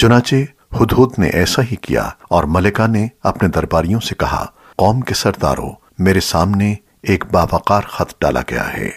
چنانچہ ہدہد نے ایسا ہی کیا اور ملکہ نے اپنے درباریوں سے کہا، قوم کے سرداروں، میرے سامنے ایک باوقار خط ڈالا گیا ہے۔